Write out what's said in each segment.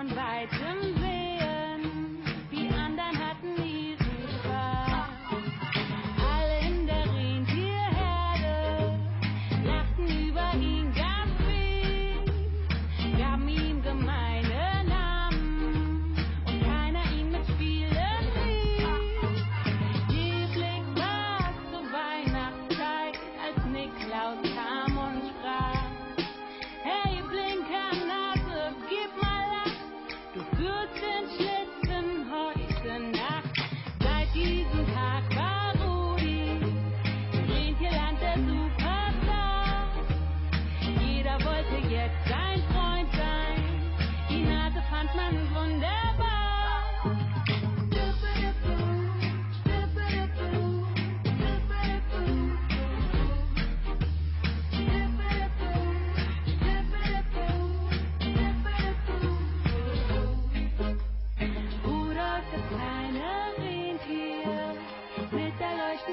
on weiten Weg.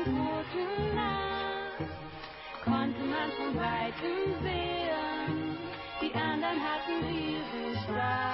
gute Nacht, die anderen hatten ihren Spaß.